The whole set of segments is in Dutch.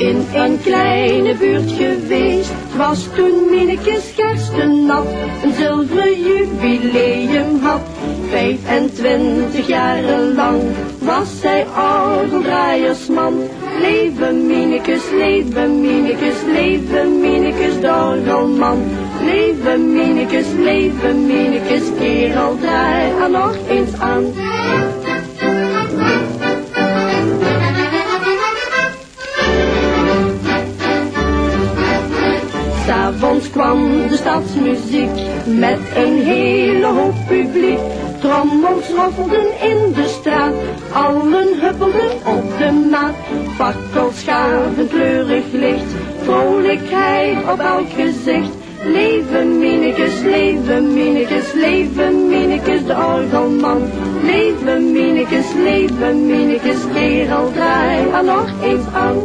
in een kleine buurt geweest. Was toen Minekes nat een zilveren jubileum had. 25 jaren lang was zij orgeldraaiersman. Leven Minekes, leven Minekes, leven Minekes, dorgelman. Leven Minekes, leven Minekes, kerel draai er nog eens aan. De stadsmuziek met een hele hoop publiek. Trommels roffelden in de straat, allen huppelden op de maat. Fakkels gaven kleurig licht, vrolijkheid op elk gezicht. Leven Minekes, leven Minekes, leven Minekes de orgelman. Leven Minekes, leven Minekes, kerel draai er nog eens aan.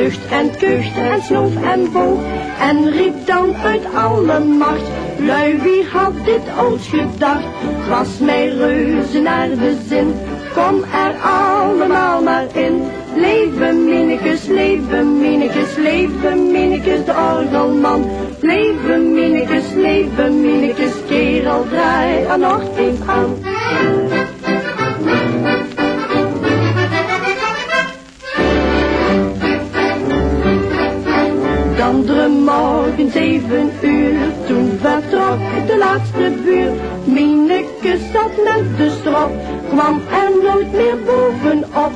Zucht en kuchte en snoof en boog, en riep dan uit alle macht, lui wie had dit ooit gedacht, was mij reuze naar de zin, kom er allemaal maar in, leven Minekes, leven Minekes, leven Minekes de orgelman, leven Minekes, leven Minekes, kerel draai er nog eens aan. Andere morgen zeven uur, toen vertrok de laatste buur. Mineke zat met de strop, kwam er nooit meer bovenop.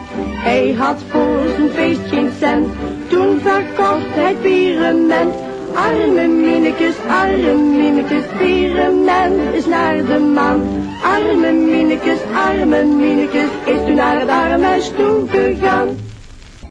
Hij had voor zijn feest geen cent, toen verkocht hij pirement. Arme Minekes, arme Minekes, pirement is naar de maan. Arme Minekes, arme Minekes, is toen naar het arme toe gegaan.